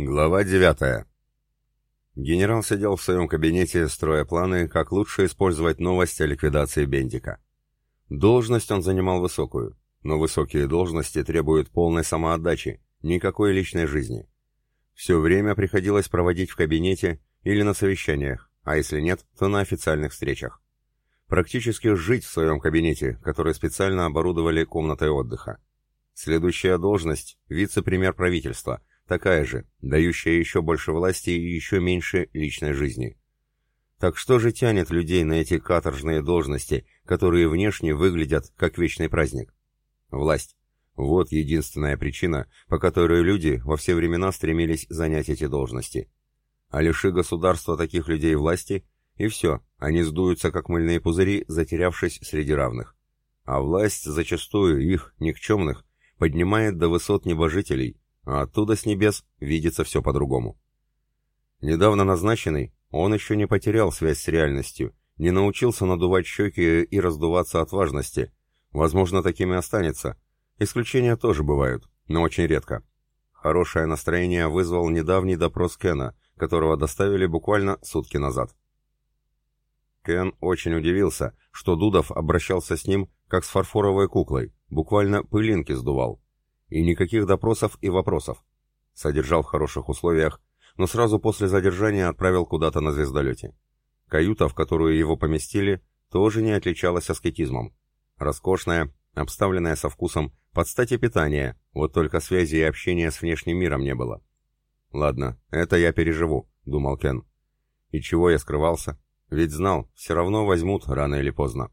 Глава 9. Генерал сидел в своем кабинете, строя планы, как лучше использовать новость о ликвидации Бендика. Должность он занимал высокую, но высокие должности требуют полной самоотдачи, никакой личной жизни. Все время приходилось проводить в кабинете или на совещаниях, а если нет, то на официальных встречах. Практически жить в своем кабинете, который специально оборудовали комнатой отдыха. Следующая должность – вице-премьер правительства – такая же, дающая еще больше власти и еще меньше личной жизни. Так что же тянет людей на эти каторжные должности, которые внешне выглядят как вечный праздник? Власть. Вот единственная причина, по которой люди во все времена стремились занять эти должности. А лиши государства таких людей власти, и все, они сдуются как мыльные пузыри, затерявшись среди равных. А власть зачастую их, никчемных, поднимает до высот небожителей, а оттуда с небес видится все по-другому. Недавно назначенный, он еще не потерял связь с реальностью, не научился надувать щеки и раздуваться от важности. Возможно, таким и останется. Исключения тоже бывают, но очень редко. Хорошее настроение вызвал недавний допрос Кена, которого доставили буквально сутки назад. Кен очень удивился, что Дудов обращался с ним как с фарфоровой куклой, буквально пылинки сдувал. И никаких допросов и вопросов. Содержал в хороших условиях, но сразу после задержания отправил куда-то на звездолете. Каюта, в которую его поместили, тоже не отличалась аскетизмом. Роскошная, обставленная со вкусом, под стати питания, вот только связи и общения с внешним миром не было. «Ладно, это я переживу», — думал Кен. «И чего я скрывался? Ведь знал, все равно возьмут рано или поздно».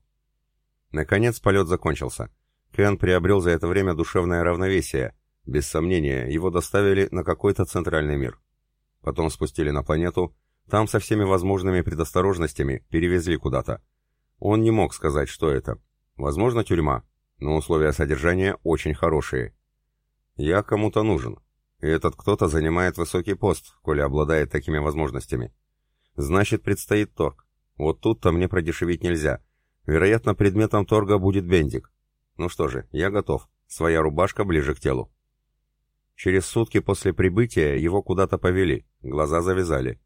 Наконец полет закончился. Кен приобрел за это время душевное равновесие. Без сомнения, его доставили на какой-то центральный мир. Потом спустили на планету, там со всеми возможными предосторожностями перевезли куда-то. Он не мог сказать, что это. Возможно, тюрьма, но условия содержания очень хорошие. Я кому-то нужен. И этот кто-то занимает высокий пост, коли обладает такими возможностями. Значит, предстоит торг. Вот тут-то мне продешевить нельзя. Вероятно, предметом торга будет бендик. Ну что же, я готов. Своя рубашка ближе к телу. Через сутки после прибытия его куда-то повели, глаза завязали.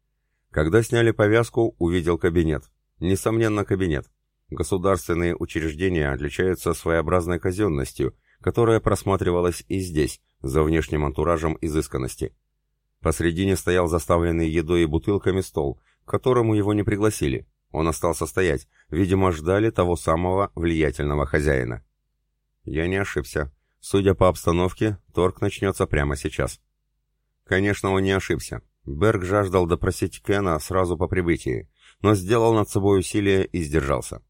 Когда сняли повязку, увидел кабинет. Несомненно, кабинет. Государственные учреждения отличаются своеобразной казенностью, которая просматривалась и здесь, за внешним антуражем изысканности. Посредине стоял заставленный едой и бутылками стол, к которому его не пригласили. Он остался стоять, видимо, ждали того самого влиятельного хозяина. Я не ошибся. Судя по обстановке, торг начнется прямо сейчас. Конечно, он не ошибся. Берг жаждал допросить Кена сразу по прибытии, но сделал над собой усилие и сдержался.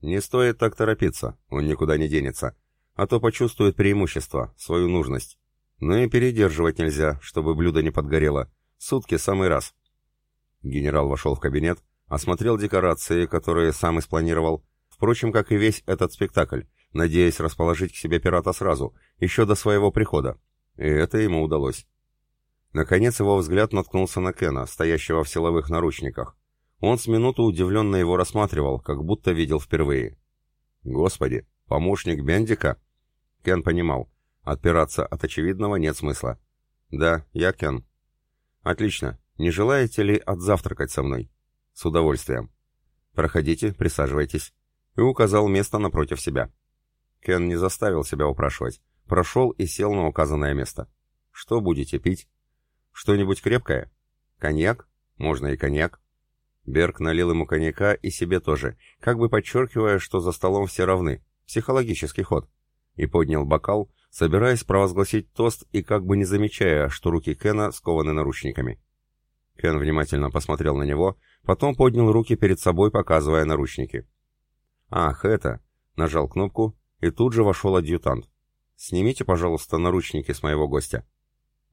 Не стоит так торопиться, он никуда не денется, а то почувствует преимущество, свою нужность. Но и передерживать нельзя, чтобы блюдо не подгорело. Сутки самый раз. Генерал вошел в кабинет, осмотрел декорации, которые сам и спланировал, впрочем, как и весь этот спектакль, надеясь расположить к себе пирата сразу, еще до своего прихода. И это ему удалось. Наконец его взгляд наткнулся на Кена, стоящего в силовых наручниках. Он с минуту удивленно его рассматривал, как будто видел впервые. «Господи, помощник Бендика?» Кен понимал. Отпираться от очевидного нет смысла. «Да, я Кен». «Отлично. Не желаете ли отзавтракать со мной?» «С удовольствием». «Проходите, присаживайтесь». И указал место напротив себя. Кен не заставил себя упрашивать. Прошел и сел на указанное место. «Что будете пить?» «Что-нибудь крепкое?» «Коньяк? Можно и коньяк». Берг налил ему коньяка и себе тоже, как бы подчеркивая, что за столом все равны. Психологический ход. И поднял бокал, собираясь провозгласить тост и как бы не замечая, что руки Кена скованы наручниками. Кен внимательно посмотрел на него, потом поднял руки перед собой, показывая наручники. «Ах, это!» Нажал кнопку, и тут же вошел адъютант. «Снимите, пожалуйста, наручники с моего гостя».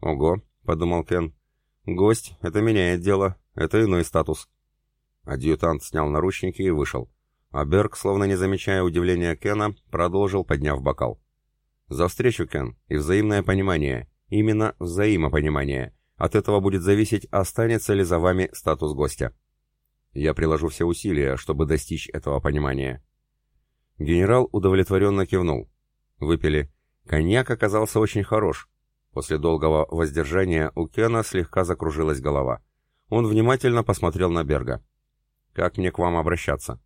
«Ого», — подумал Кен. «Гость, это меняет дело, это иной статус». Адъютант снял наручники и вышел. А Берг, словно не замечая удивления Кена, продолжил, подняв бокал. «За встречу, Кен, и взаимное понимание. Именно взаимопонимание. От этого будет зависеть, останется ли за вами статус гостя. Я приложу все усилия, чтобы достичь этого понимания». Генерал удовлетворенно кивнул. Выпили. Коньяк оказался очень хорош. После долгого воздержания у Кена слегка закружилась голова. Он внимательно посмотрел на Берга. «Как мне к вам обращаться?»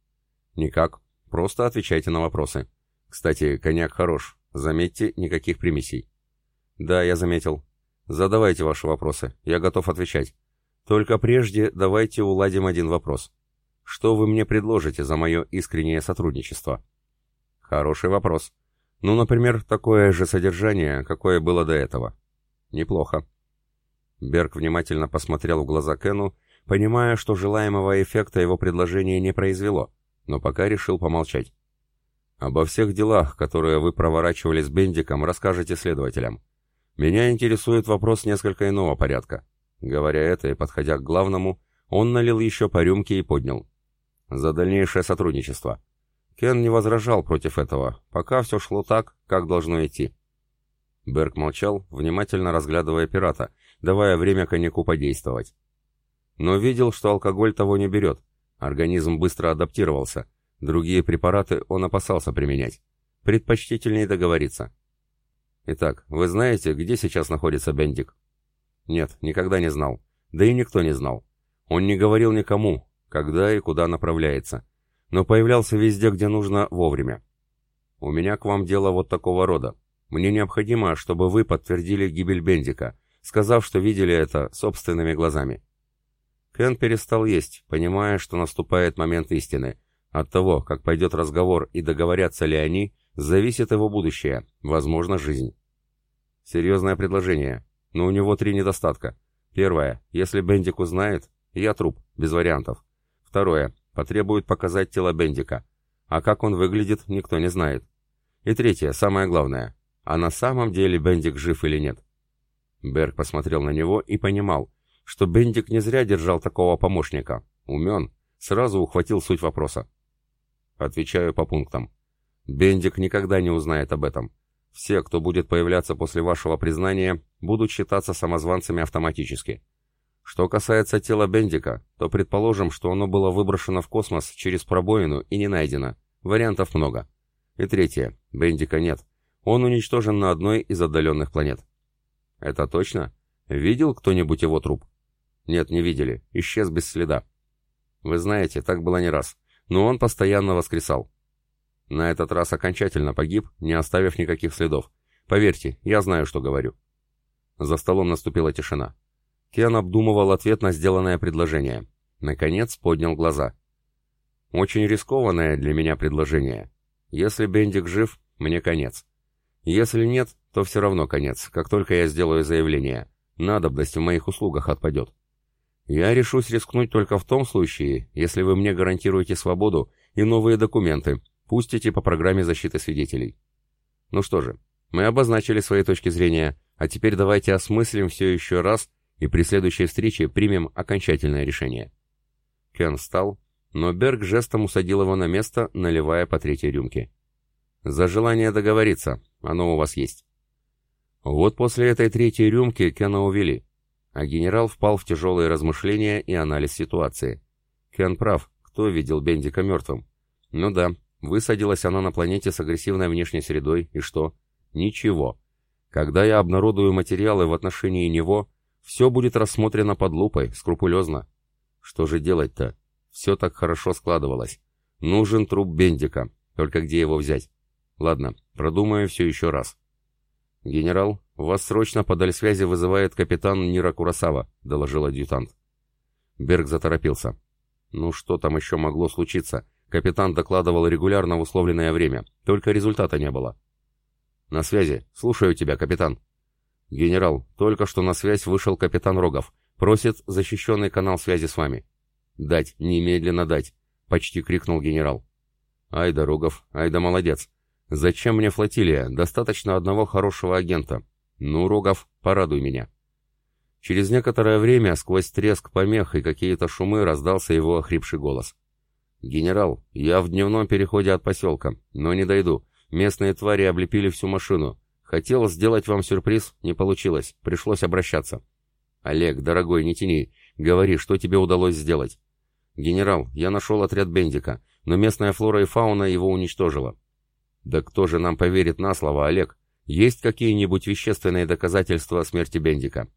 «Никак. Просто отвечайте на вопросы. Кстати, коньяк хорош. Заметьте, никаких примесей». «Да, я заметил. Задавайте ваши вопросы. Я готов отвечать. Только прежде давайте уладим один вопрос. Что вы мне предложите за мое искреннее сотрудничество?» «Хороший вопрос. Ну, например, такое же содержание, какое было до этого. Неплохо. Берг внимательно посмотрел в глаза Кену, понимая, что желаемого эффекта его предложение не произвело, но пока решил помолчать. «Обо всех делах, которые вы проворачивали с Бендиком, расскажете следователям. Меня интересует вопрос несколько иного порядка». Говоря это и подходя к главному, он налил еще по рюмке и поднял. «За дальнейшее сотрудничество. Кен не возражал против этого, пока все шло так, как должно идти. Берг молчал, внимательно разглядывая пирата, давая время коньяку подействовать. Но видел, что алкоголь того не берет. Организм быстро адаптировался. Другие препараты он опасался применять. Предпочтительнее договориться. «Итак, вы знаете, где сейчас находится Бендик?» «Нет, никогда не знал. Да и никто не знал. Он не говорил никому, когда и куда направляется но появлялся везде, где нужно, вовремя. У меня к вам дело вот такого рода. Мне необходимо, чтобы вы подтвердили гибель Бендика, сказав, что видели это собственными глазами. Кен перестал есть, понимая, что наступает момент истины. От того, как пойдет разговор и договорятся ли они, зависит его будущее, возможно, жизнь. Серьезное предложение, но у него три недостатка. Первое, если Бендик узнает, я труп, без вариантов. Второе, Потребуют показать тело Бендика. А как он выглядит, никто не знает. И третье, самое главное. А на самом деле Бендик жив или нет? Берг посмотрел на него и понимал, что Бендик не зря держал такого помощника. Умен. Сразу ухватил суть вопроса. Отвечаю по пунктам. Бендик никогда не узнает об этом. Все, кто будет появляться после вашего признания, будут считаться самозванцами автоматически. Что касается тела Бендика, то предположим, что оно было выброшено в космос через пробоину и не найдено. Вариантов много. И третье. Бендика нет. Он уничтожен на одной из отдаленных планет. Это точно? Видел кто-нибудь его труп? Нет, не видели. Исчез без следа. Вы знаете, так было не раз. Но он постоянно воскресал. На этот раз окончательно погиб, не оставив никаких следов. Поверьте, я знаю, что говорю. За столом наступила тишина. Кен обдумывал ответ на сделанное предложение. Наконец поднял глаза. «Очень рискованное для меня предложение. Если Бендик жив, мне конец. Если нет, то все равно конец, как только я сделаю заявление. Надобность в моих услугах отпадет. Я решусь рискнуть только в том случае, если вы мне гарантируете свободу и новые документы, пустите по программе защиты свидетелей. Ну что же, мы обозначили свои точки зрения, а теперь давайте осмыслим все еще раз и при следующей встрече примем окончательное решение». Кен встал, но Берг жестом усадил его на место, наливая по третьей рюмке. «За желание договориться, оно у вас есть». Вот после этой третьей рюмки Кена увели, а генерал впал в тяжелые размышления и анализ ситуации. Кен прав, кто видел Бендика мертвым? Ну да, высадилась она на планете с агрессивной внешней средой, и что? Ничего. Когда я обнародую материалы в отношении него, все будет рассмотрено под лупой, скрупулезно. Что же делать-то? Все так хорошо складывалось. Нужен труп Бендика. Только где его взять? Ладно, продумаю все еще раз. «Генерал, вас срочно по связи вызывает капитан Нира Курасава», — доложил адъютант. Берг заторопился. «Ну что там еще могло случиться?» Капитан докладывал регулярно в условленное время, только результата не было. «На связи. Слушаю тебя, капитан». «Генерал, только что на связь вышел капитан Рогов. Просит защищенный канал связи с вами». «Дать, немедленно дать!» — почти крикнул генерал. «Ай да Рогов, ай да молодец! Зачем мне флотилия? Достаточно одного хорошего агента. Ну, Рогов, порадуй меня!» Через некоторое время сквозь треск помех и какие-то шумы раздался его охрипший голос. «Генерал, я в дневном переходе от поселка, но не дойду. Местные твари облепили всю машину. Хотел сделать вам сюрприз, не получилось, пришлось обращаться. Олег, дорогой, не тяни, говори, что тебе удалось сделать. Генерал, я нашел отряд Бендика, но местная флора и фауна его уничтожила. Да кто же нам поверит на слово, Олег? Есть какие-нибудь вещественные доказательства смерти Бендика?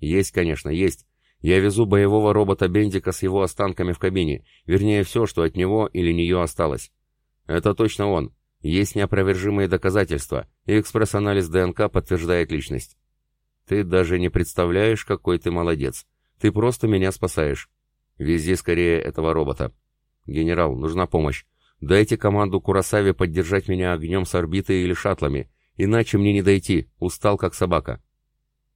Есть, конечно, есть. Я везу боевого робота Бендика с его останками в кабине, вернее, все, что от него или нее осталось. Это точно он. Есть неопровержимые доказательства, и экспресс-анализ ДНК подтверждает личность. Ты даже не представляешь, какой ты молодец. Ты просто меня спасаешь. Вези скорее этого робота. Генерал, нужна помощь. Дайте команду Курасаве поддержать меня огнем с орбиты или шаттлами, иначе мне не дойти, устал как собака.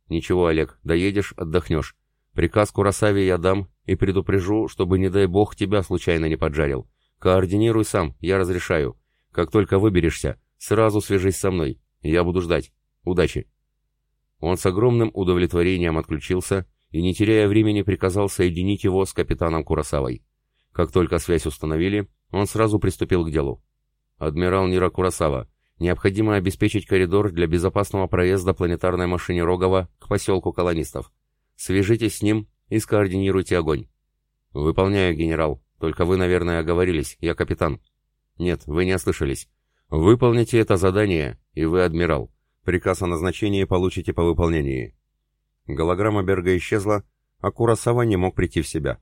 Ничего, Олег, доедешь, отдохнешь. Приказ Курасаве я дам и предупрежу, чтобы, не дай бог, тебя случайно не поджарил. Координируй сам, я разрешаю. Как только выберешься, сразу свяжись со мной. Я буду ждать. Удачи. Он с огромным удовлетворением отключился и, не теряя времени, приказал соединить его с капитаном Курасавой. Как только связь установили, он сразу приступил к делу. «Адмирал Нира Курасава, необходимо обеспечить коридор для безопасного проезда планетарной машине Рогова к поселку колонистов. Свяжитесь с ним и скоординируйте огонь». «Выполняю, генерал. Только вы, наверное, оговорились. Я капитан». «Нет, вы не ослышались. Выполните это задание, и вы адмирал. Приказ о назначении получите по выполнении». Голограмма Берга исчезла, а Курасава не мог прийти в себя.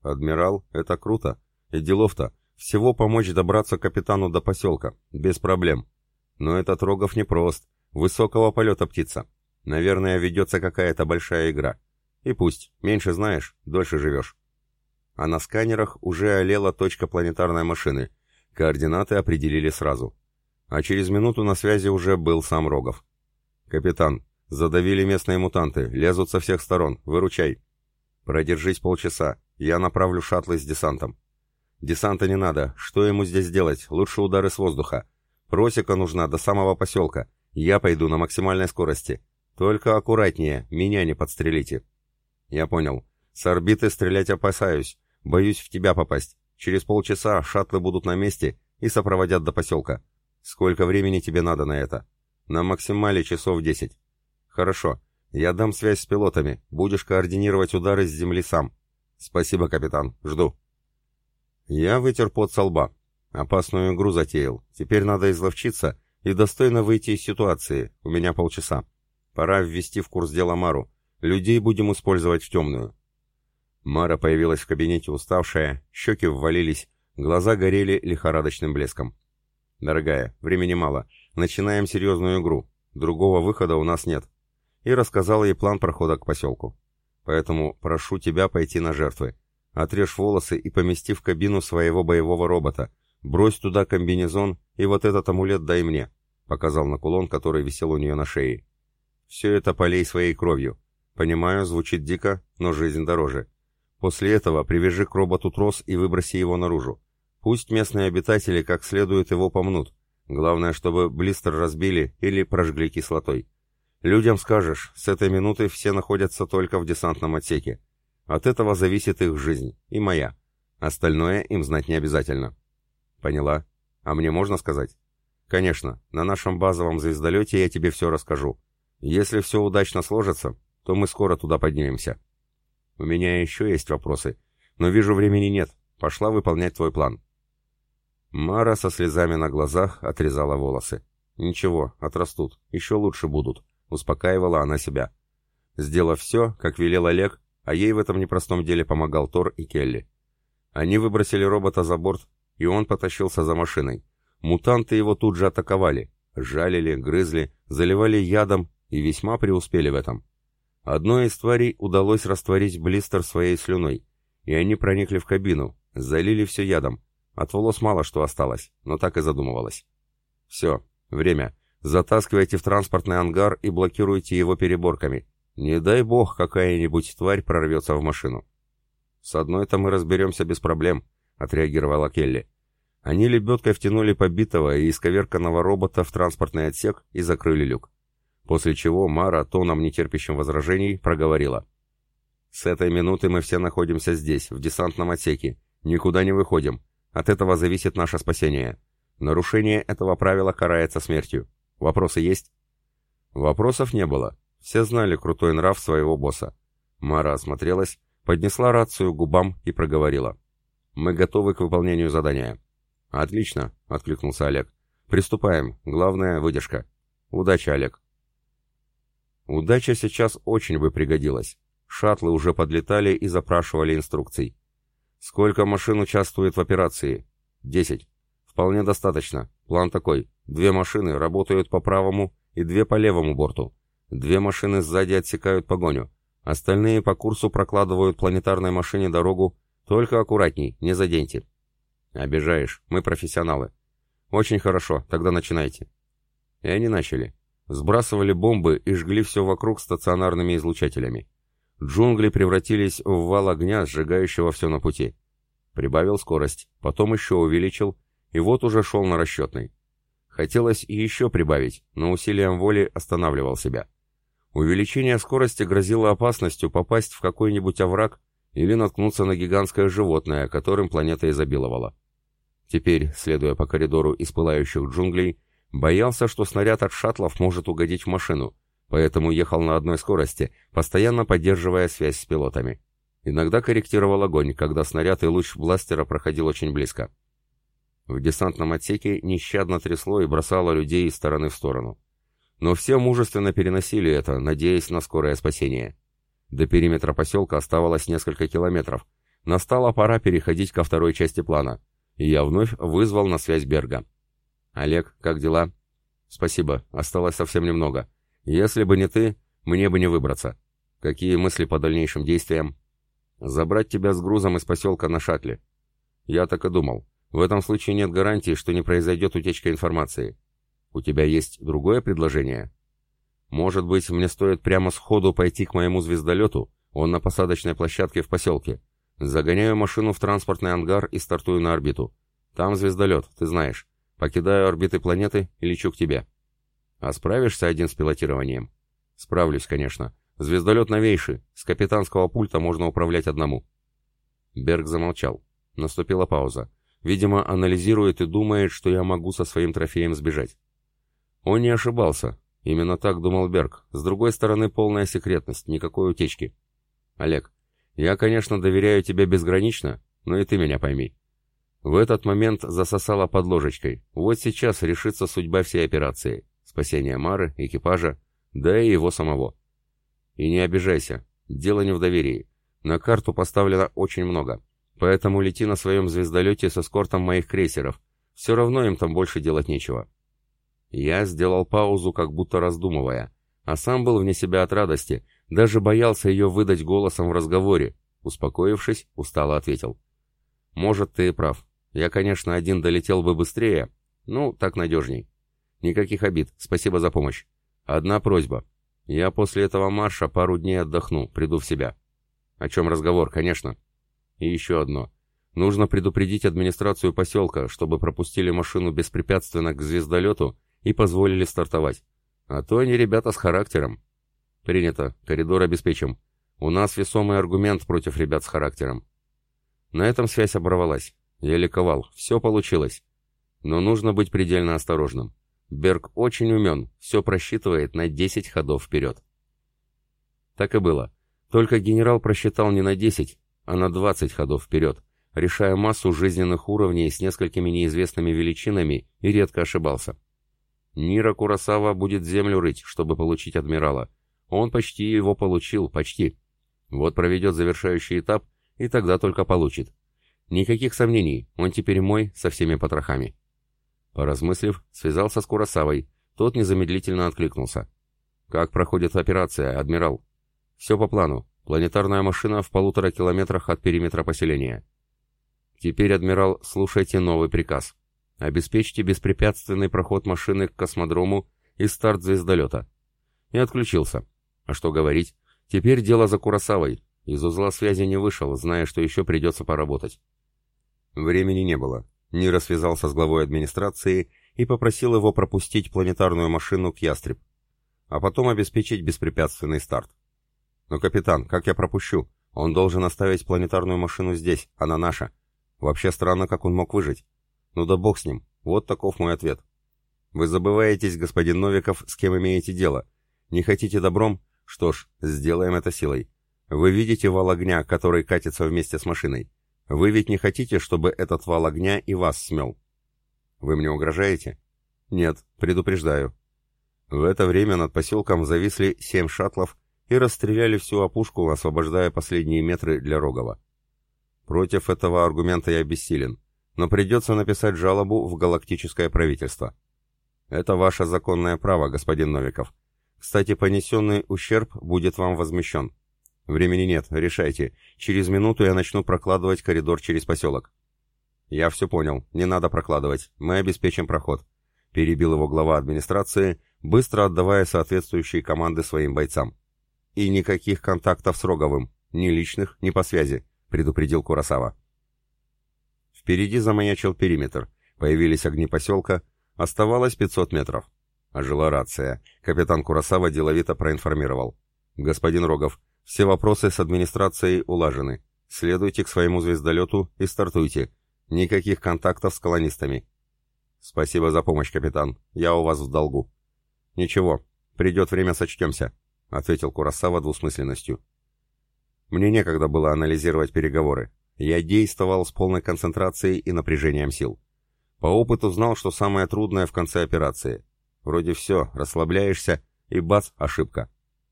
«Адмирал, это круто. И делов-то. Всего помочь добраться капитану до поселка. Без проблем. Но этот Рогов непрост. Высокого полета птица. Наверное, ведется какая-то большая игра. И пусть. Меньше знаешь, дольше живешь». А на сканерах уже олела точка планетарной машины. Координаты определили сразу. А через минуту на связи уже был сам Рогов. «Капитан, задавили местные мутанты, лезут со всех сторон. Выручай». «Продержись полчаса. Я направлю шаттлы с десантом. Десанта не надо. Что ему здесь делать? Лучше удары с воздуха. Просека нужна до самого поселка. Я пойду на максимальной скорости. Только аккуратнее, меня не подстрелите. Я понял. С орбиты стрелять опасаюсь. Боюсь в тебя попасть. Через полчаса шаттлы будут на месте и сопроводят до поселка. Сколько времени тебе надо на это? На максимале часов десять. Хорошо. Я дам связь с пилотами. Будешь координировать удары с земли сам. «Спасибо, капитан. Жду». Я вытер пот со лба. Опасную игру затеял. Теперь надо изловчиться и достойно выйти из ситуации. У меня полчаса. Пора ввести в курс дела Мару. Людей будем использовать в темную. Мара появилась в кабинете уставшая, щеки ввалились, глаза горели лихорадочным блеском. «Дорогая, времени мало. Начинаем серьезную игру. Другого выхода у нас нет». И рассказала ей план прохода к поселку. Поэтому прошу тебя пойти на жертвы. Отрежь волосы и помести в кабину своего боевого робота. Брось туда комбинезон и вот этот амулет дай мне», — показал на кулон, который висел у нее на шее. «Все это полей своей кровью. Понимаю, звучит дико, но жизнь дороже. После этого привяжи к роботу трос и выброси его наружу. Пусть местные обитатели как следует его помнут. Главное, чтобы блистер разбили или прожгли кислотой. Людям скажешь, с этой минуты все находятся только в десантном отсеке. От этого зависит их жизнь, и моя. Остальное им знать не обязательно. Поняла. А мне можно сказать? Конечно, на нашем базовом звездолете я тебе все расскажу. Если все удачно сложится, то мы скоро туда поднимемся. У меня еще есть вопросы, но вижу времени нет. Пошла выполнять твой план. Мара со слезами на глазах отрезала волосы. Ничего, отрастут, еще лучше будут. Успокаивала она себя. Сделав все, как велел Олег, а ей в этом непростом деле помогал Тор и Келли. Они выбросили робота за борт, и он потащился за машиной. Мутанты его тут же атаковали, жалили, грызли, заливали ядом и весьма преуспели в этом. Одной из тварей удалось растворить блистер своей слюной, и они проникли в кабину, залили все ядом. От волос мало что осталось, но так и задумывалось. Все, время. Затаскивайте в транспортный ангар и блокируйте его переборками. Не дай бог, какая-нибудь тварь прорвется в машину. С одной-то мы разберемся без проблем, отреагировала Келли. Они лебедкой втянули побитого и исковерканного робота в транспортный отсек и закрыли люк. После чего Мара, тоном нетерпящим возражений, проговорила. «С этой минуты мы все находимся здесь, в десантном отсеке. Никуда не выходим. От этого зависит наше спасение. Нарушение этого правила карается смертью. Вопросы есть?» Вопросов не было. Все знали крутой нрав своего босса. Мара осмотрелась, поднесла рацию к губам и проговорила. «Мы готовы к выполнению задания». «Отлично», — откликнулся Олег. «Приступаем. Главное — выдержка». Удачи, Олег. Удача сейчас очень бы пригодилась. Шаттлы уже подлетали и запрашивали инструкций. Сколько машин участвует в операции? Десять. Вполне достаточно. План такой. Две машины работают по правому и две по левому борту. Две машины сзади отсекают погоню. Остальные по курсу прокладывают планетарной машине дорогу. Только аккуратней, не заденьте. Обижаешь, мы профессионалы. Очень хорошо, тогда начинайте. И они начали сбрасывали бомбы и жгли все вокруг стационарными излучателями. Джунгли превратились в вал огня, сжигающего все на пути. Прибавил скорость, потом еще увеличил, и вот уже шел на расчетный. Хотелось и еще прибавить, но усилием воли останавливал себя. Увеличение скорости грозило опасностью попасть в какой-нибудь овраг или наткнуться на гигантское животное, которым планета изобиловала. Теперь, следуя по коридору из пылающих джунглей, Боялся, что снаряд от шаттлов может угодить в машину, поэтому ехал на одной скорости, постоянно поддерживая связь с пилотами. Иногда корректировал огонь, когда снаряд и луч бластера проходил очень близко. В десантном отсеке нещадно трясло и бросало людей из стороны в сторону. Но все мужественно переносили это, надеясь на скорое спасение. До периметра поселка оставалось несколько километров. Настала пора переходить ко второй части плана, и я вновь вызвал на связь Берга. «Олег, как дела?» «Спасибо, осталось совсем немного. Если бы не ты, мне бы не выбраться. Какие мысли по дальнейшим действиям?» «Забрать тебя с грузом из поселка на шаттле». «Я так и думал. В этом случае нет гарантии, что не произойдет утечка информации. У тебя есть другое предложение?» «Может быть, мне стоит прямо сходу пойти к моему звездолету? Он на посадочной площадке в поселке. Загоняю машину в транспортный ангар и стартую на орбиту. Там звездолет, ты знаешь. Покидаю орбиты планеты и лечу к тебе. А справишься один с пилотированием? Справлюсь, конечно. Звездолет новейший, с капитанского пульта можно управлять одному. Берг замолчал. Наступила пауза. Видимо, анализирует и думает, что я могу со своим трофеем сбежать. Он не ошибался. Именно так думал Берг. С другой стороны, полная секретность, никакой утечки. Олег, я, конечно, доверяю тебе безгранично, но и ты меня пойми. В этот момент засосала под ложечкой. Вот сейчас решится судьба всей операции. Спасение Мары, экипажа, да и его самого. И не обижайся, дело не в доверии. На карту поставлено очень много. Поэтому лети на своем звездолете с эскортом моих крейсеров. Все равно им там больше делать нечего. Я сделал паузу, как будто раздумывая, а сам был вне себя от радости, даже боялся ее выдать голосом в разговоре. Успокоившись, устало ответил. «Может, ты и прав. Я, конечно, один долетел бы быстрее, ну, так надежней. Никаких обид, спасибо за помощь. Одна просьба. Я после этого марша пару дней отдохну, приду в себя. О чем разговор, конечно. И еще одно. Нужно предупредить администрацию поселка, чтобы пропустили машину беспрепятственно к звездолету и позволили стартовать. А то они ребята с характером. Принято. Коридор обеспечим. У нас весомый аргумент против ребят с характером. На этом связь оборвалась. Я ликовал, все получилось. Но нужно быть предельно осторожным. Берг очень умен, все просчитывает на 10 ходов вперед. Так и было. Только генерал просчитал не на 10, а на 20 ходов вперед, решая массу жизненных уровней с несколькими неизвестными величинами и редко ошибался. Нира Курасава будет землю рыть, чтобы получить адмирала. Он почти его получил, почти. Вот проведет завершающий этап, и тогда только получит. Никаких сомнений, он теперь мой со всеми потрохами. Поразмыслив, связался с Курасавой. Тот незамедлительно откликнулся. «Как проходит операция, адмирал?» «Все по плану. Планетарная машина в полутора километрах от периметра поселения». «Теперь, адмирал, слушайте новый приказ. Обеспечьте беспрепятственный проход машины к космодрому и старт звездолета». И отключился. А что говорить? Теперь дело за Курасавой. Из узла связи не вышел, зная, что еще придется поработать. Времени не было. Нира связался с главой администрации и попросил его пропустить планетарную машину к Ястреб, а потом обеспечить беспрепятственный старт. «Но, капитан, как я пропущу? Он должен оставить планетарную машину здесь, она наша. Вообще странно, как он мог выжить. Ну да бог с ним. Вот таков мой ответ. Вы забываетесь, господин Новиков, с кем имеете дело. Не хотите добром? Что ж, сделаем это силой. Вы видите вал огня, который катится вместе с машиной. Вы ведь не хотите, чтобы этот вал огня и вас смел? Вы мне угрожаете? Нет, предупреждаю. В это время над поселком зависли семь шаттлов и расстреляли всю опушку, освобождая последние метры для Рогова. Против этого аргумента я бессилен, но придется написать жалобу в галактическое правительство. Это ваше законное право, господин Новиков. Кстати, понесенный ущерб будет вам возмещен. Времени нет, решайте. Через минуту я начну прокладывать коридор через поселок. Я все понял, не надо прокладывать, мы обеспечим проход. Перебил его глава администрации, быстро отдавая соответствующие команды своим бойцам. И никаких контактов с Роговым, ни личных, ни по связи, предупредил Курасава. Впереди замаячил периметр, появились огни поселка, оставалось 500 метров. Ожила рация. Капитан Курасава деловито проинформировал. «Господин Рогов, все вопросы с администрацией улажены. Следуйте к своему звездолету и стартуйте. Никаких контактов с колонистами». «Спасибо за помощь, капитан. Я у вас в долгу». «Ничего, придет время, сочтемся», — ответил Курасава двусмысленностью. Мне некогда было анализировать переговоры. Я действовал с полной концентрацией и напряжением сил. По опыту знал, что самое трудное в конце операции. Вроде все, расслабляешься, и бац, ошибка.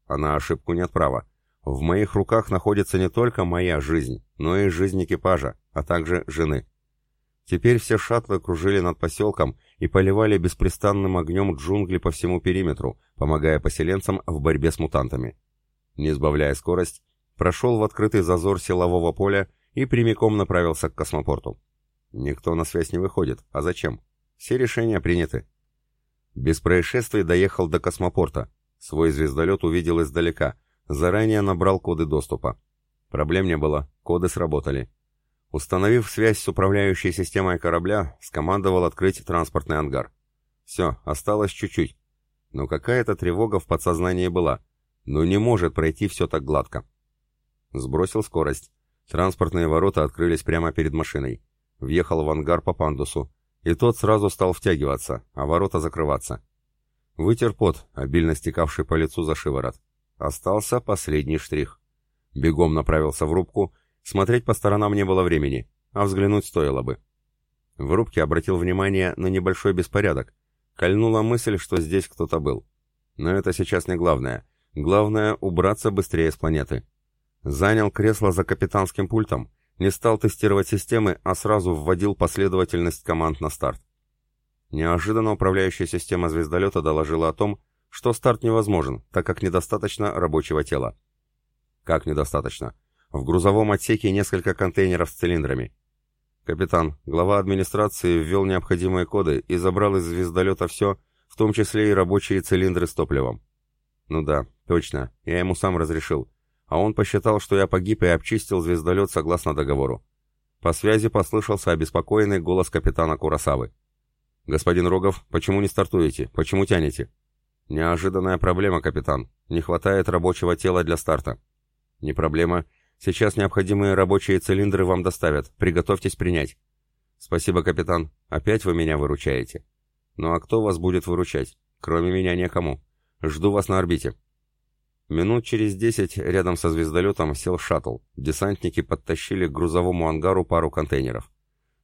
А на ошибку нет права. В моих руках находится не только моя жизнь, но и жизнь экипажа, а также жены. Теперь все шаттлы кружили над поселком и поливали беспрестанным огнем джунгли по всему периметру, помогая поселенцам в борьбе с мутантами. Не сбавляя скорость, прошел в открытый зазор силового поля и прямиком направился к космопорту. Никто на связь не выходит. А зачем? Все решения приняты. Без происшествий доехал до космопорта. Свой звездолет увидел издалека. Заранее набрал коды доступа. Проблем не было. Коды сработали. Установив связь с управляющей системой корабля, скомандовал открыть транспортный ангар. Все, осталось чуть-чуть. Но какая-то тревога в подсознании была. Но не может пройти все так гладко. Сбросил скорость. Транспортные ворота открылись прямо перед машиной. Въехал в ангар по пандусу. И тот сразу стал втягиваться, а ворота закрываться. Вытер пот, обильно стекавший по лицу за шиворот. Остался последний штрих. Бегом направился в рубку. Смотреть по сторонам не было времени, а взглянуть стоило бы. В рубке обратил внимание на небольшой беспорядок. Кольнула мысль, что здесь кто-то был. Но это сейчас не главное. Главное — убраться быстрее с планеты. Занял кресло за капитанским пультом, не стал тестировать системы, а сразу вводил последовательность команд на старт. Неожиданно управляющая система звездолета доложила о том, что старт невозможен, так как недостаточно рабочего тела. Как недостаточно? В грузовом отсеке несколько контейнеров с цилиндрами. Капитан, глава администрации ввел необходимые коды и забрал из звездолета все, в том числе и рабочие цилиндры с топливом. Ну да, точно, я ему сам разрешил а он посчитал, что я погиб и обчистил звездолет согласно договору. По связи послышался обеспокоенный голос капитана Курасавы. «Господин Рогов, почему не стартуете? Почему тянете?» «Неожиданная проблема, капитан. Не хватает рабочего тела для старта». «Не проблема. Сейчас необходимые рабочие цилиндры вам доставят. Приготовьтесь принять». «Спасибо, капитан. Опять вы меня выручаете». «Ну а кто вас будет выручать? Кроме меня некому. Жду вас на орбите». Минут через десять рядом со звездолетом сел шаттл. Десантники подтащили к грузовому ангару пару контейнеров.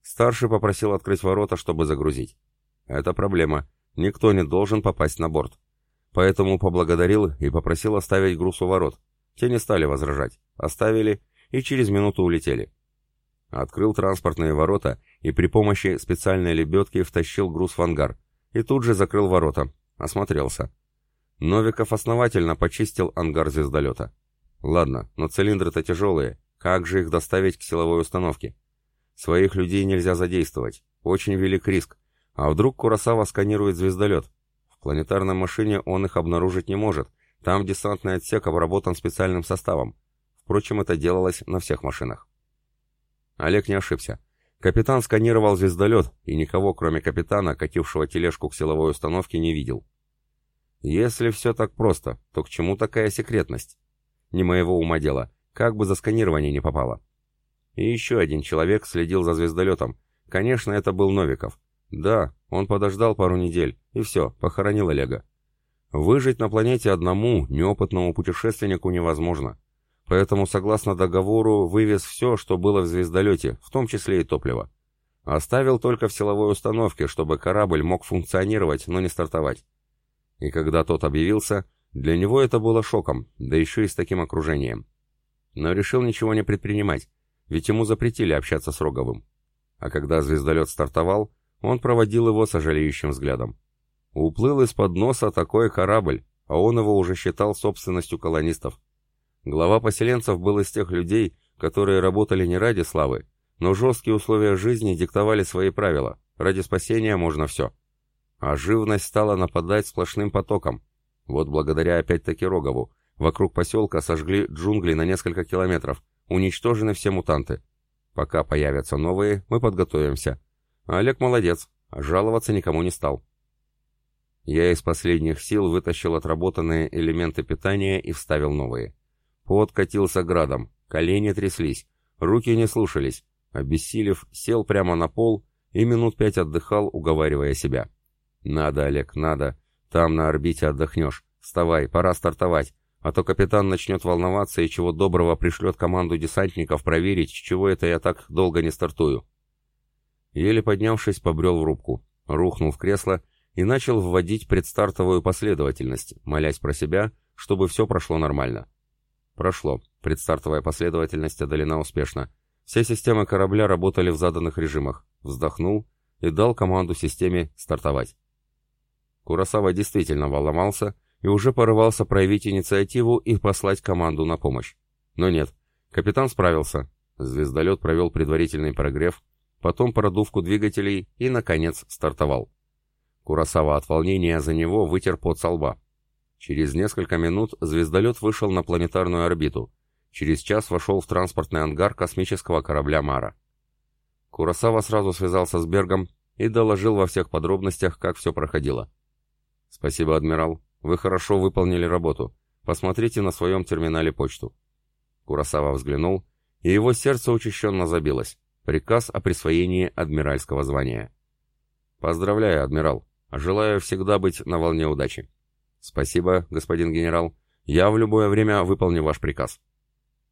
Старший попросил открыть ворота, чтобы загрузить. Это проблема. Никто не должен попасть на борт. Поэтому поблагодарил и попросил оставить груз у ворот. Те не стали возражать. Оставили и через минуту улетели. Открыл транспортные ворота и при помощи специальной лебедки втащил груз в ангар. И тут же закрыл ворота. Осмотрелся. Новиков основательно почистил ангар звездолета. Ладно, но цилиндры-то тяжелые. Как же их доставить к силовой установке? Своих людей нельзя задействовать. Очень велик риск. А вдруг Курасава сканирует звездолет? Планетарной машине он их обнаружить не может. Там десантный отсек обработан специальным составом. Впрочем, это делалось на всех машинах. Олег не ошибся. Капитан сканировал звездолет, и никого, кроме капитана, катившего тележку к силовой установке, не видел. Если все так просто, то к чему такая секретность? Не моего ума дело, как бы за сканирование не попало. И еще один человек следил за звездолетом. Конечно, это был Новиков. Да, он подождал пару недель, и все, похоронил Олега. Выжить на планете одному, неопытному путешественнику невозможно. Поэтому, согласно договору, вывез все, что было в звездолете, в том числе и топливо. Оставил только в силовой установке, чтобы корабль мог функционировать, но не стартовать. И когда тот объявился, для него это было шоком, да еще и с таким окружением. Но решил ничего не предпринимать, ведь ему запретили общаться с Роговым. А когда звездолет стартовал, он проводил его сожалеющим взглядом. Уплыл из-под носа такой корабль, а он его уже считал собственностью колонистов. Глава поселенцев был из тех людей, которые работали не ради славы, но жесткие условия жизни диктовали свои правила. Ради спасения можно все. А живность стала нападать сплошным потоком. Вот благодаря опять-таки Рогову. Вокруг поселка сожгли джунгли на несколько километров. Уничтожены все мутанты. Пока появятся новые, мы подготовимся. Олег молодец, жаловаться никому не стал. Я из последних сил вытащил отработанные элементы питания и вставил новые. Пот катился градом, колени тряслись, руки не слушались. Обессилев, сел прямо на пол и минут пять отдыхал, уговаривая себя. «Надо, Олег, надо. Там на орбите отдохнешь. Вставай, пора стартовать. А то капитан начнет волноваться и чего доброго пришлет команду десантников проверить, чего это я так долго не стартую». Еле поднявшись, побрел в рубку, рухнул в кресло и начал вводить предстартовую последовательность, молясь про себя, чтобы все прошло нормально. Прошло. Предстартовая последовательность одолена успешно. Все системы корабля работали в заданных режимах. Вздохнул и дал команду системе стартовать. Курасава действительно воломался и уже порывался проявить инициативу и послать команду на помощь. Но нет, капитан справился. Звездолет провел предварительный прогрев, потом продувку двигателей и, наконец, стартовал. Курасава от волнения за него вытер пот со лба. Через несколько минут звездолет вышел на планетарную орбиту. Через час вошел в транспортный ангар космического корабля «Мара». Курасава сразу связался с Бергом и доложил во всех подробностях, как все проходило. «Спасибо, адмирал. Вы хорошо выполнили работу. Посмотрите на своем терминале почту». Курасава взглянул, и его сердце учащенно забилось. Приказ о присвоении адмиральского звания. «Поздравляю, адмирал. Желаю всегда быть на волне удачи». «Спасибо, господин генерал. Я в любое время выполню ваш приказ».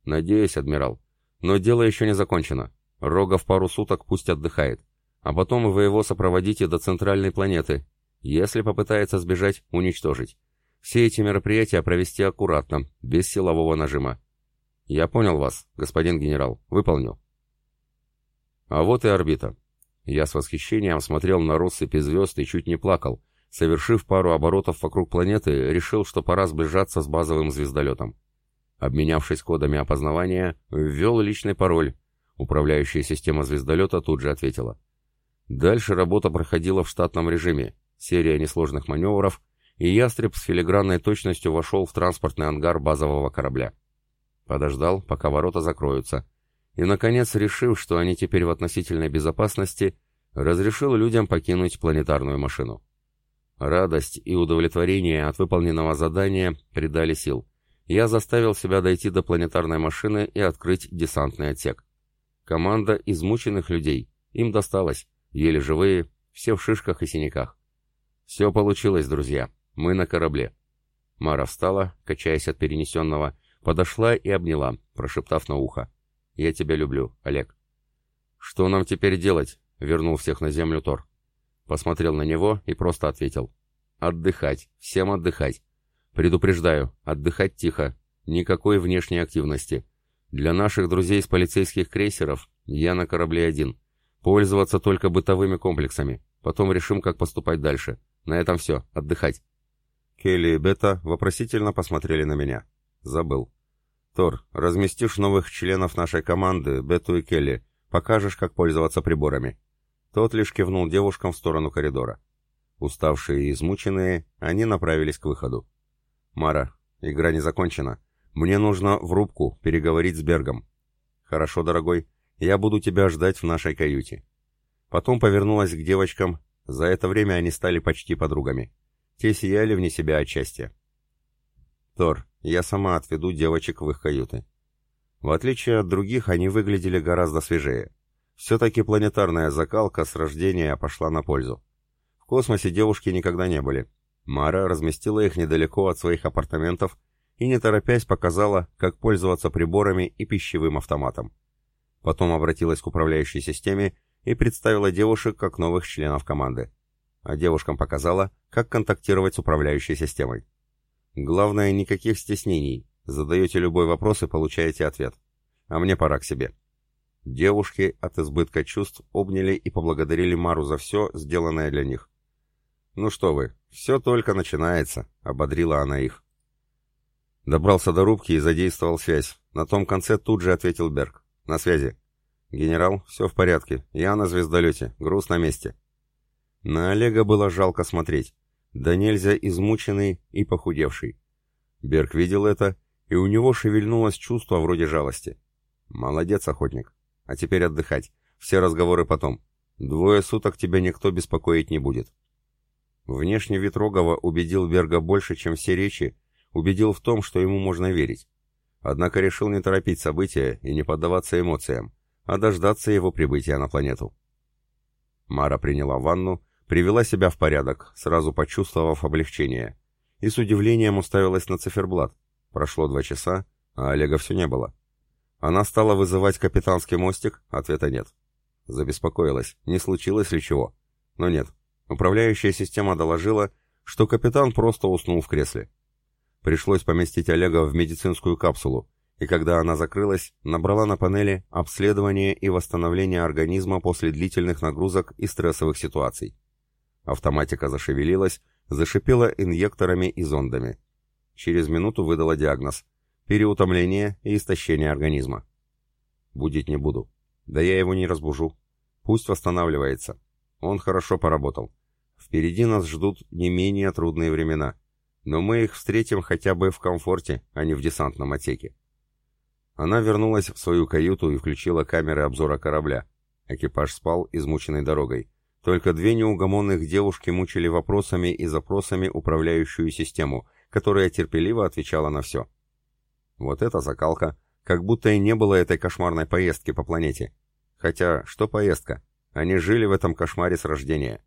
«Надеюсь, адмирал. Но дело еще не закончено. Рогов пару суток пусть отдыхает. А потом вы его сопроводите до центральной планеты. Если попытается сбежать, уничтожить. Все эти мероприятия провести аккуратно, без силового нажима. Я понял вас, господин генерал. Выполню». А вот и орбита. Я с восхищением смотрел на россыпи звезд и чуть не плакал. Совершив пару оборотов вокруг планеты, решил, что пора сближаться с базовым звездолетом. Обменявшись кодами опознавания, ввел личный пароль. Управляющая система звездолета тут же ответила. Дальше работа проходила в штатном режиме. Серия несложных маневров, и ястреб с филигранной точностью вошел в транспортный ангар базового корабля. Подождал, пока ворота закроются, и, наконец, решив, что они теперь в относительной безопасности, разрешил людям покинуть планетарную машину. Радость и удовлетворение от выполненного задания придали сил. Я заставил себя дойти до планетарной машины и открыть десантный отсек. Команда измученных людей. Им досталось. Еле живые, все в шишках и синяках. Все получилось, друзья. Мы на корабле. Мара встала, качаясь от перенесенного, подошла и обняла, прошептав на ухо. Я тебя люблю, Олег. Что нам теперь делать? Вернул всех на землю Тор. Посмотрел на него и просто ответил. Отдыхать, всем отдыхать. Предупреждаю, отдыхать тихо, никакой внешней активности. Для наших друзей из полицейских крейсеров я на корабле один. Пользоваться только бытовыми комплексами. Потом решим, как поступать дальше. На этом все. Отдыхать. Келли и Бета вопросительно посмотрели на меня. Забыл. «Тор, разместишь новых членов нашей команды, Бету и Келли, покажешь, как пользоваться приборами». Тот лишь кивнул девушкам в сторону коридора. Уставшие и измученные, они направились к выходу. «Мара, игра не закончена. Мне нужно в рубку переговорить с Бергом». «Хорошо, дорогой. Я буду тебя ждать в нашей каюте». Потом повернулась к девочкам. За это время они стали почти подругами. Те сияли вне себя от счастья. «Тор, я сама отведу девочек в их каюты». В отличие от других, они выглядели гораздо свежее. Все-таки планетарная закалка с рождения пошла на пользу. В космосе девушки никогда не были. Мара разместила их недалеко от своих апартаментов и, не торопясь, показала, как пользоваться приборами и пищевым автоматом. Потом обратилась к управляющей системе и представила девушек как новых членов команды. а девушкам показала, как контактировать с управляющей системой. Главное, никаких стеснений. Задаете любой вопрос и получаете ответ. А мне пора к себе. Девушки от избытка чувств обняли и поблагодарили Мару за все, сделанное для них. «Ну что вы, все только начинается», — ободрила она их. Добрался до рубки и задействовал связь. На том конце тут же ответил Берг. «На связи». «Генерал, все в порядке. Я на звездолете. Груз на месте». На Олега было жалко смотреть. Да нельзя измученный и похудевший. Берг видел это, и у него шевельнулось чувство вроде жалости. «Молодец, охотник. А теперь отдыхать. Все разговоры потом. Двое суток тебя никто беспокоить не будет». Внешне вид Рогова убедил Берга больше, чем все речи, убедил в том, что ему можно верить. Однако решил не торопить события и не поддаваться эмоциям, а дождаться его прибытия на планету. Мара приняла ванну, привела себя в порядок, сразу почувствовав облегчение, и с удивлением уставилась на циферблат. Прошло два часа, а Олега все не было. Она стала вызывать капитанский мостик, ответа нет. Забеспокоилась, не случилось ли чего. Но нет. Управляющая система доложила, что капитан просто уснул в кресле. Пришлось поместить Олега в медицинскую капсулу, и когда она закрылась, набрала на панели обследование и восстановление организма после длительных нагрузок и стрессовых ситуаций. Автоматика зашевелилась, зашипела инъекторами и зондами. Через минуту выдала диагноз переутомление и истощение организма. Будить не буду. Да я его не разбужу. Пусть восстанавливается. Он хорошо поработал. Впереди нас ждут не менее трудные времена. Но мы их встретим хотя бы в комфорте, а не в десантном отсеке. Она вернулась в свою каюту и включила камеры обзора корабля. Экипаж спал, измученной дорогой. Только две неугомонных девушки мучили вопросами и запросами управляющую систему, которая терпеливо отвечала на все. Вот это закалка. Как будто и не было этой кошмарной поездки по планете. Хотя, что поездка? Они жили в этом кошмаре с рождения.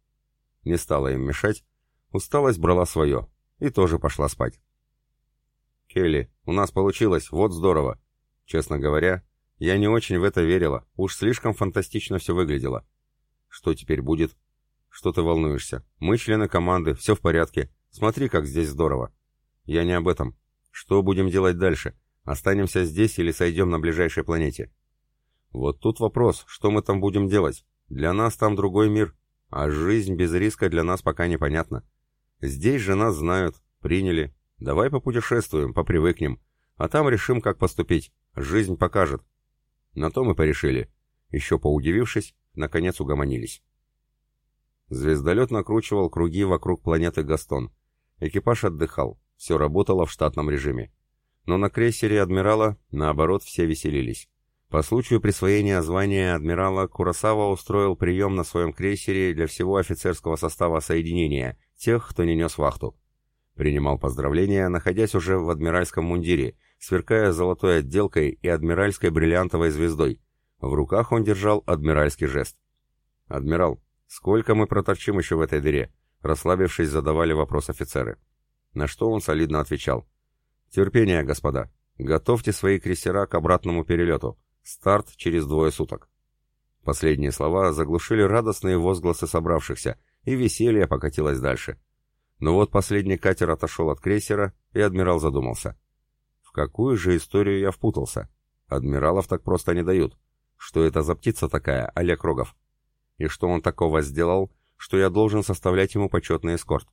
Не стала им мешать. Усталость брала свое. И тоже пошла спать. «Келли, у нас получилось, вот здорово!» Честно говоря, я не очень в это верила. Уж слишком фантастично все выглядело. Что теперь будет? Что ты волнуешься? Мы члены команды, все в порядке. Смотри, как здесь здорово. Я не об этом. Что будем делать дальше? Останемся здесь или сойдем на ближайшей планете? Вот тут вопрос, что мы там будем делать? Для нас там другой мир, а жизнь без риска для нас пока непонятна. Здесь же нас знают, приняли. Давай попутешествуем, попривыкнем, а там решим, как поступить. Жизнь покажет. На то мы порешили. Еще поудивившись, наконец угомонились. Звездолет накручивал круги вокруг планеты Гастон. Экипаж отдыхал, все работало в штатном режиме. Но на крейсере адмирала, наоборот, все веселились. По случаю присвоения звания адмирала Курасава устроил прием на своем крейсере для всего офицерского состава соединения, тех, кто не нес вахту. Принимал поздравления, находясь уже в адмиральском мундире, сверкая золотой отделкой и адмиральской бриллиантовой звездой. В руках он держал адмиральский жест. «Адмирал, сколько мы проторчим еще в этой дыре?» Расслабившись, задавали вопрос офицеры. На что он солидно отвечал. Терпение, господа. Готовьте свои крейсера к обратному перелету. Старт через двое суток. Последние слова заглушили радостные возгласы собравшихся, и веселье покатилось дальше. Но вот последний катер отошел от крейсера, и адмирал задумался. В какую же историю я впутался? Адмиралов так просто не дают. Что это за птица такая, Олег Рогов? И что он такого сделал, что я должен составлять ему почетный эскорт?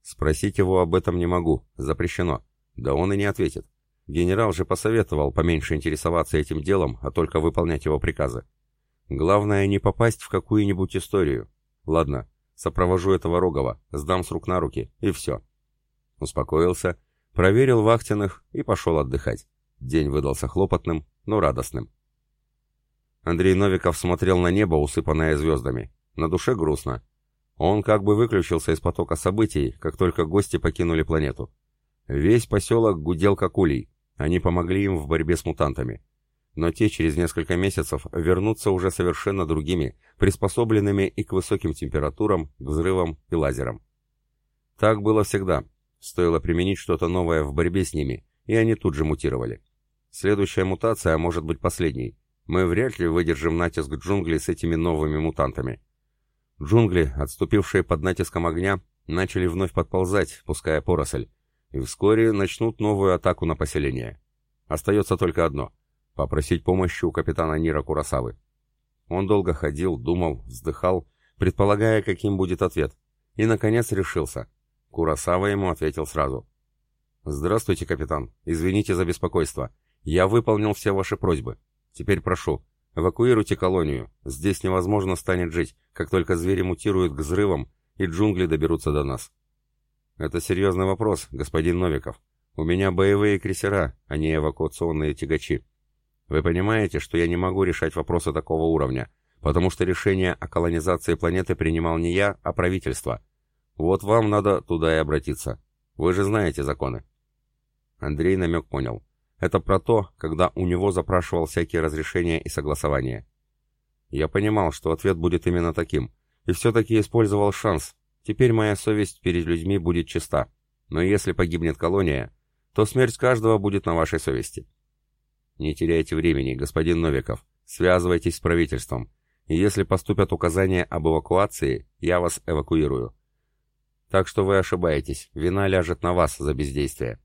Спросить его об этом не могу, запрещено. Да он и не ответит. Генерал же посоветовал поменьше интересоваться этим делом, а только выполнять его приказы. Главное не попасть в какую-нибудь историю. Ладно, сопровожу этого Рогова, сдам с рук на руки, и все. Успокоился, проверил вахтенных и пошел отдыхать. День выдался хлопотным, но радостным. Андрей Новиков смотрел на небо, усыпанное звездами. На душе грустно. Он как бы выключился из потока событий, как только гости покинули планету. Весь поселок гудел как улей. Они помогли им в борьбе с мутантами. Но те через несколько месяцев вернутся уже совершенно другими, приспособленными и к высоким температурам, к взрывам и лазерам. Так было всегда. Стоило применить что-то новое в борьбе с ними, и они тут же мутировали. Следующая мутация может быть последней. Мы вряд ли выдержим натиск джунглей с этими новыми мутантами. Джунгли, отступившие под натиском огня, начали вновь подползать, пуская поросль, и вскоре начнут новую атаку на поселение. Остается только одно — попросить помощи у капитана Нира Курасавы. Он долго ходил, думал, вздыхал, предполагая, каким будет ответ, и, наконец, решился. Курасава ему ответил сразу. «Здравствуйте, капитан. Извините за беспокойство. Я выполнил все ваши просьбы. Теперь прошу, эвакуируйте колонию. Здесь невозможно станет жить, как только звери мутируют к взрывам и джунгли доберутся до нас». «Это серьезный вопрос, господин Новиков. У меня боевые крейсера, а не эвакуационные тягачи. Вы понимаете, что я не могу решать вопросы такого уровня, потому что решение о колонизации планеты принимал не я, а правительство. Вот вам надо туда и обратиться. Вы же знаете законы». Андрей намек понял. Это про то, когда у него запрашивал всякие разрешения и согласования. Я понимал, что ответ будет именно таким, и все-таки использовал шанс. Теперь моя совесть перед людьми будет чиста. Но если погибнет колония, то смерть каждого будет на вашей совести. Не теряйте времени, господин Новиков. Связывайтесь с правительством. И если поступят указания об эвакуации, я вас эвакуирую. Так что вы ошибаетесь. Вина ляжет на вас за бездействие.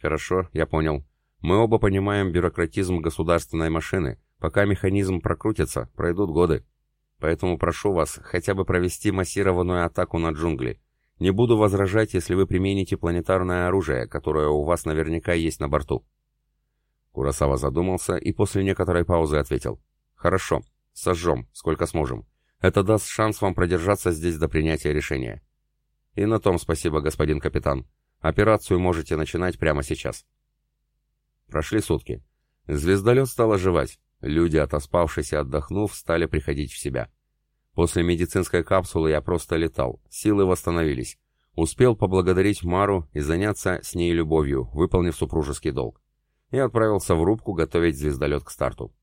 Хорошо, я понял. Мы оба понимаем бюрократизм государственной машины. Пока механизм прокрутится, пройдут годы. Поэтому прошу вас хотя бы провести массированную атаку на джунгли. Не буду возражать, если вы примените планетарное оружие, которое у вас наверняка есть на борту». Курасава задумался и после некоторой паузы ответил. «Хорошо, сожжем, сколько сможем. Это даст шанс вам продержаться здесь до принятия решения». «И на том спасибо, господин капитан. Операцию можете начинать прямо сейчас». Прошли сутки. Звездолет стал оживать. Люди, отоспавшись и отдохнув, стали приходить в себя. После медицинской капсулы я просто летал, силы восстановились. Успел поблагодарить Мару и заняться с ней любовью, выполнив супружеский долг. И отправился в рубку готовить звездолет к старту.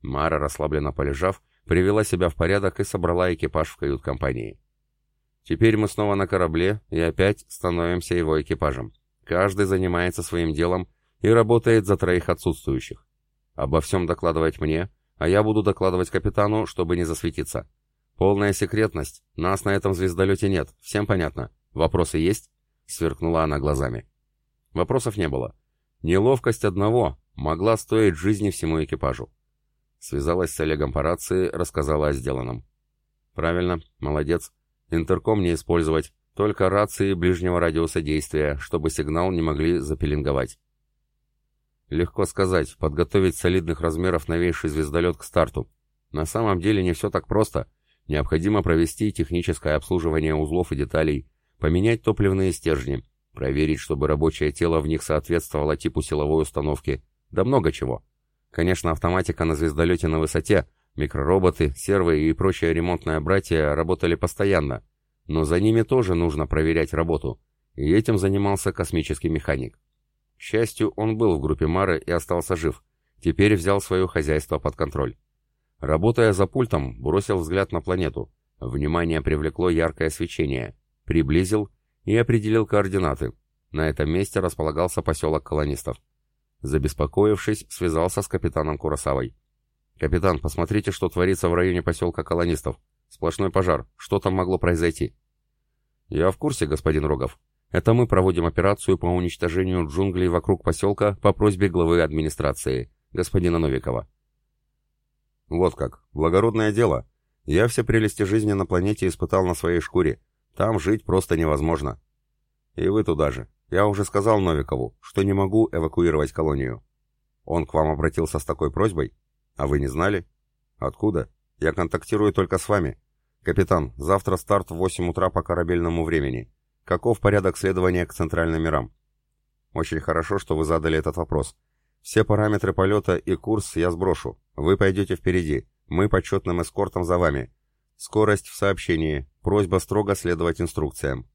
Мара, расслабленно полежав, привела себя в порядок и собрала экипаж в кают-компании. Теперь мы снова на корабле и опять становимся его экипажем. Каждый занимается своим делом и работает за троих отсутствующих. Обо всем докладывать мне, а я буду докладывать капитану, чтобы не засветиться. «Полная секретность. Нас на этом звездолете нет. Всем понятно. Вопросы есть?» Сверкнула она глазами. Вопросов не было. Неловкость одного могла стоить жизни всему экипажу. Связалась с Олегом по рации, рассказала о сделанном. «Правильно. Молодец. Интерком не использовать. Только рации ближнего радиуса действия, чтобы сигнал не могли запеленговать. Легко сказать, подготовить солидных размеров новейший звездолет к старту. На самом деле не все так просто. Необходимо провести техническое обслуживание узлов и деталей, поменять топливные стержни, проверить, чтобы рабочее тело в них соответствовало типу силовой установки, да много чего. Конечно, автоматика на звездолете на высоте, микророботы, сервы и прочее ремонтное братья работали постоянно, но за ними тоже нужно проверять работу, и этим занимался космический механик. К счастью, он был в группе Мары и остался жив, теперь взял свое хозяйство под контроль. Работая за пультом, бросил взгляд на планету. Внимание привлекло яркое свечение. Приблизил и определил координаты. На этом месте располагался поселок колонистов. Забеспокоившись, связался с капитаном Курасавой. «Капитан, посмотрите, что творится в районе поселка колонистов. Сплошной пожар. Что там могло произойти?» «Я в курсе, господин Рогов. Это мы проводим операцию по уничтожению джунглей вокруг поселка по просьбе главы администрации, господина Новикова. Вот как. Благородное дело. Я все прелести жизни на планете испытал на своей шкуре. Там жить просто невозможно. И вы туда же. Я уже сказал Новикову, что не могу эвакуировать колонию. Он к вам обратился с такой просьбой? А вы не знали? Откуда? Я контактирую только с вами. Капитан, завтра старт в 8 утра по корабельному времени. Каков порядок следования к центральным мирам? Очень хорошо, что вы задали этот вопрос. Все параметры полета и курс я сброшу. Вы пойдете впереди. Мы почетным эскортом за вами. Скорость в сообщении. Просьба строго следовать инструкциям.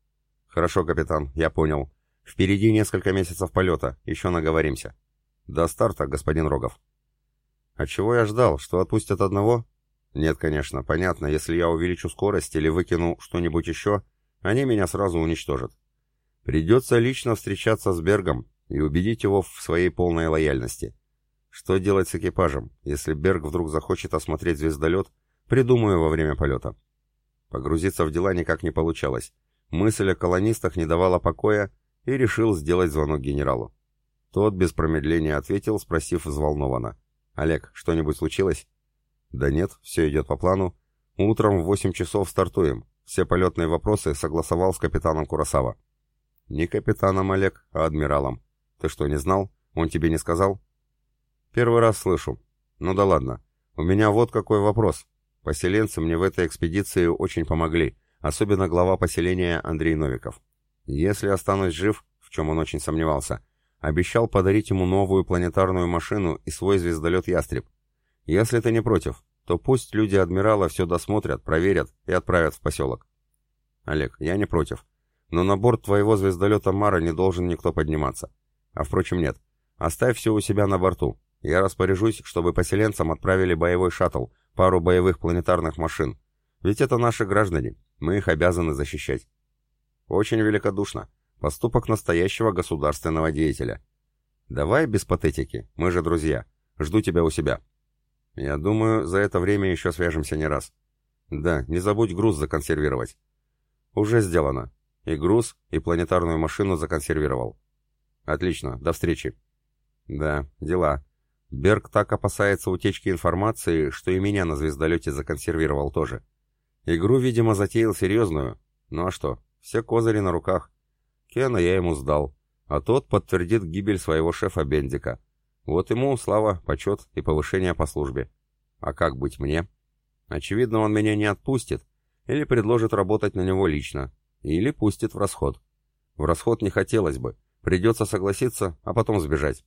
Хорошо, капитан, я понял. Впереди несколько месяцев полета. Еще наговоримся. До старта, господин Рогов. А чего я ждал? Что отпустят одного? Нет, конечно, понятно. Если я увеличу скорость или выкину что-нибудь еще, они меня сразу уничтожат. Придется лично встречаться с Бергом, и убедить его в своей полной лояльности. Что делать с экипажем, если Берг вдруг захочет осмотреть звездолет, придумаю во время полета. Погрузиться в дела никак не получалось. Мысль о колонистах не давала покоя, и решил сделать звонок генералу. Тот без промедления ответил, спросив взволнованно. «Олег, что-нибудь случилось?» «Да нет, все идет по плану. Утром в 8 часов стартуем. Все полетные вопросы согласовал с капитаном Курасава». «Не капитаном, Олег, а адмиралом. Ты что, не знал? Он тебе не сказал?» «Первый раз слышу. Ну да ладно. У меня вот какой вопрос. Поселенцы мне в этой экспедиции очень помогли, особенно глава поселения Андрей Новиков. Если останусь жив, в чем он очень сомневался, обещал подарить ему новую планетарную машину и свой звездолет «Ястреб». Если ты не против, то пусть люди адмирала все досмотрят, проверят и отправят в поселок. Олег, я не против. Но на борт твоего звездолета Мара не должен никто подниматься. А впрочем, нет. Оставь все у себя на борту. Я распоряжусь, чтобы поселенцам отправили боевой шаттл, пару боевых планетарных машин. Ведь это наши граждане, мы их обязаны защищать. Очень великодушно. Поступок настоящего государственного деятеля. Давай без патетики, мы же друзья. Жду тебя у себя. Я думаю, за это время еще свяжемся не раз. Да, не забудь груз законсервировать. Уже сделано. И груз, и планетарную машину законсервировал. Отлично, до встречи. Да, дела. Берг так опасается утечки информации, что и меня на звездолете законсервировал тоже. Игру, видимо, затеял серьезную. Ну а что, все козыри на руках. Кена я ему сдал, а тот подтвердит гибель своего шефа Бендика. Вот ему слава, почет и повышение по службе. А как быть мне? Очевидно, он меня не отпустит, или предложит работать на него лично, или пустит в расход. В расход не хотелось бы, придется согласиться, а потом сбежать.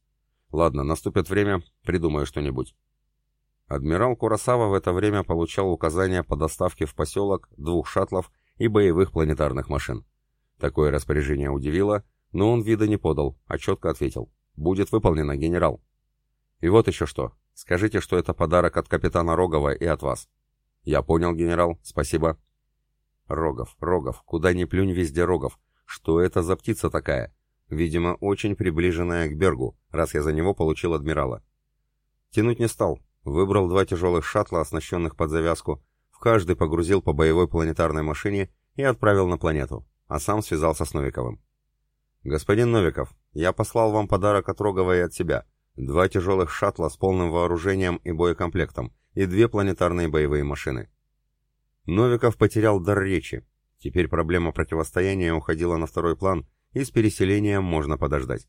Ладно, наступит время, придумаю что-нибудь. Адмирал Курасава в это время получал указания по доставке в поселок двух шаттлов и боевых планетарных машин. Такое распоряжение удивило, но он вида не подал, а четко ответил. «Будет выполнено, генерал». «И вот еще что. Скажите, что это подарок от капитана Рогова и от вас». «Я понял, генерал. Спасибо». «Рогов, Рогов, куда ни плюнь, везде Рогов. Что это за птица такая? Видимо, очень приближенная к Бергу, раз я за него получил адмирала. Тянуть не стал. Выбрал два тяжелых шаттла, оснащенных под завязку, в каждый погрузил по боевой планетарной машине и отправил на планету, а сам связался с Новиковым. «Господин Новиков, я послал вам подарок от Рогова и от себя. Два тяжелых шаттла с полным вооружением и боекомплектом, и две планетарные боевые машины». Новиков потерял дар речи. Теперь проблема противостояния уходила на второй план, и с переселением можно подождать.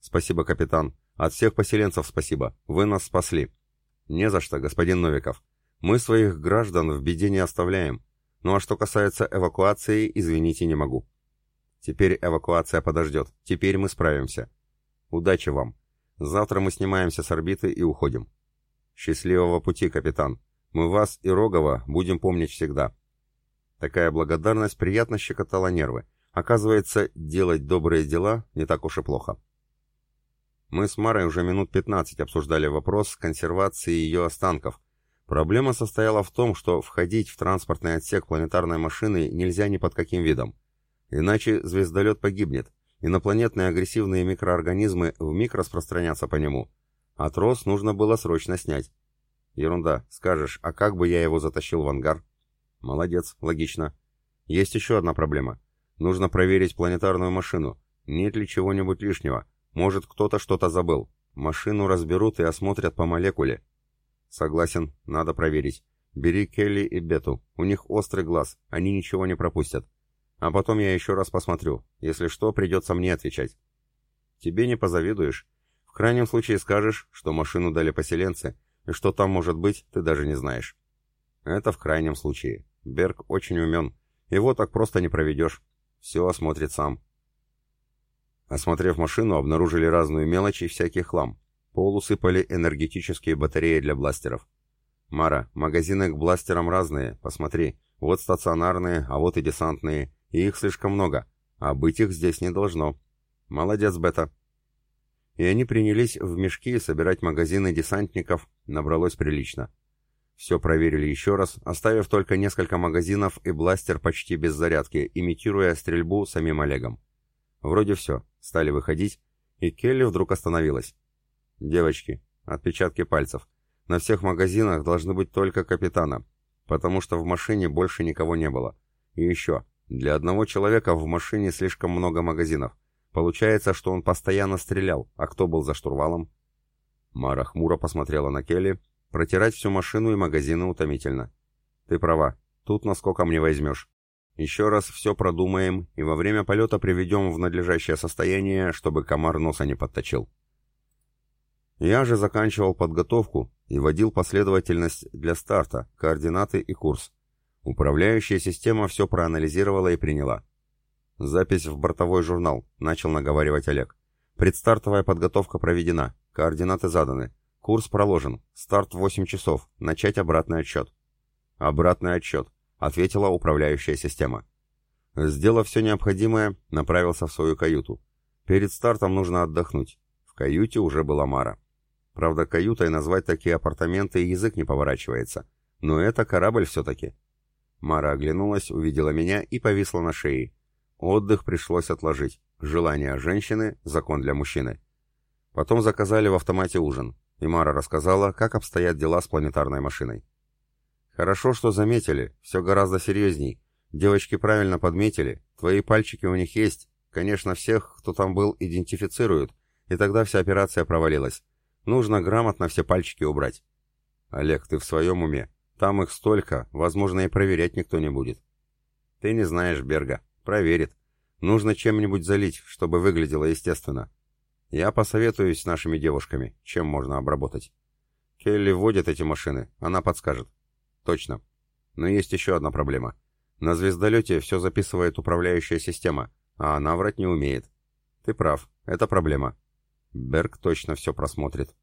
Спасибо, капитан. От всех поселенцев спасибо. Вы нас спасли. Не за что, господин Новиков. Мы своих граждан в беде не оставляем. Ну а что касается эвакуации, извините, не могу. Теперь эвакуация подождет. Теперь мы справимся. Удачи вам. Завтра мы снимаемся с орбиты и уходим. Счастливого пути, капитан. Мы вас и Рогова будем помнить всегда. Такая благодарность приятно щекотала нервы. Оказывается, делать добрые дела не так уж и плохо. Мы с Марой уже минут 15 обсуждали вопрос консервации ее останков. Проблема состояла в том, что входить в транспортный отсек планетарной машины нельзя ни под каким видом. Иначе звездолет погибнет, инопланетные агрессивные микроорганизмы вмиг распространятся по нему. А трос нужно было срочно снять. Ерунда, скажешь, а как бы я его затащил в ангар? Молодец, логично. Есть еще одна проблема. Нужно проверить планетарную машину. Нет ли чего-нибудь лишнего? Может, кто-то что-то забыл. Машину разберут и осмотрят по молекуле. Согласен, надо проверить. Бери Келли и Бету. У них острый глаз, они ничего не пропустят. А потом я еще раз посмотрю. Если что, придется мне отвечать. Тебе не позавидуешь. В крайнем случае скажешь, что машину дали поселенцы, и что там может быть, ты даже не знаешь. Это в крайнем случае. Берг очень умен. Его так просто не проведешь. Все осмотрит сам. Осмотрев машину, обнаружили разную мелочь и всякий хлам. Пол усыпали энергетические батареи для бластеров. «Мара, магазины к бластерам разные, посмотри. Вот стационарные, а вот и десантные. И их слишком много. А быть их здесь не должно. Молодец, Бета». И они принялись в мешки собирать магазины десантников, набралось прилично. Все проверили еще раз, оставив только несколько магазинов и бластер почти без зарядки, имитируя стрельбу самим Олегом. Вроде все, стали выходить, и Келли вдруг остановилась. «Девочки, отпечатки пальцев. На всех магазинах должны быть только капитана. потому что в машине больше никого не было. И еще, для одного человека в машине слишком много магазинов. Получается, что он постоянно стрелял, а кто был за штурвалом? Мара хмуро посмотрела на Келли. Протирать всю машину и магазины утомительно. Ты права, тут наскоком не возьмешь. Еще раз все продумаем и во время полета приведем в надлежащее состояние, чтобы комар носа не подточил. Я же заканчивал подготовку и вводил последовательность для старта, координаты и курс. Управляющая система все проанализировала и приняла. Запись в бортовой журнал, начал наговаривать Олег. Предстартовая подготовка проведена, координаты заданы, курс проложен, старт в 8 часов, начать обратный отсчет. Обратный отсчет, ответила управляющая система. Сделав все необходимое, направился в свою каюту. Перед стартом нужно отдохнуть. В каюте уже была Мара. Правда, каютой назвать такие апартаменты язык не поворачивается. Но это корабль все-таки. Мара оглянулась, увидела меня и повисла на шее. Отдых пришлось отложить. Желание женщины — закон для мужчины. Потом заказали в автомате ужин, и Мара рассказала, как обстоят дела с планетарной машиной. «Хорошо, что заметили, все гораздо серьезней. Девочки правильно подметили, твои пальчики у них есть. Конечно, всех, кто там был, идентифицируют, и тогда вся операция провалилась. Нужно грамотно все пальчики убрать». «Олег, ты в своем уме? Там их столько, возможно, и проверять никто не будет. Ты не знаешь Берга. Проверит. Нужно чем-нибудь залить, чтобы выглядело естественно. Я посоветуюсь с нашими девушками, чем можно обработать. Келли вводит эти машины, она подскажет. Точно. Но есть еще одна проблема. На звездолете все записывает управляющая система, а она врать не умеет. Ты прав, это проблема. Берг точно все просмотрит.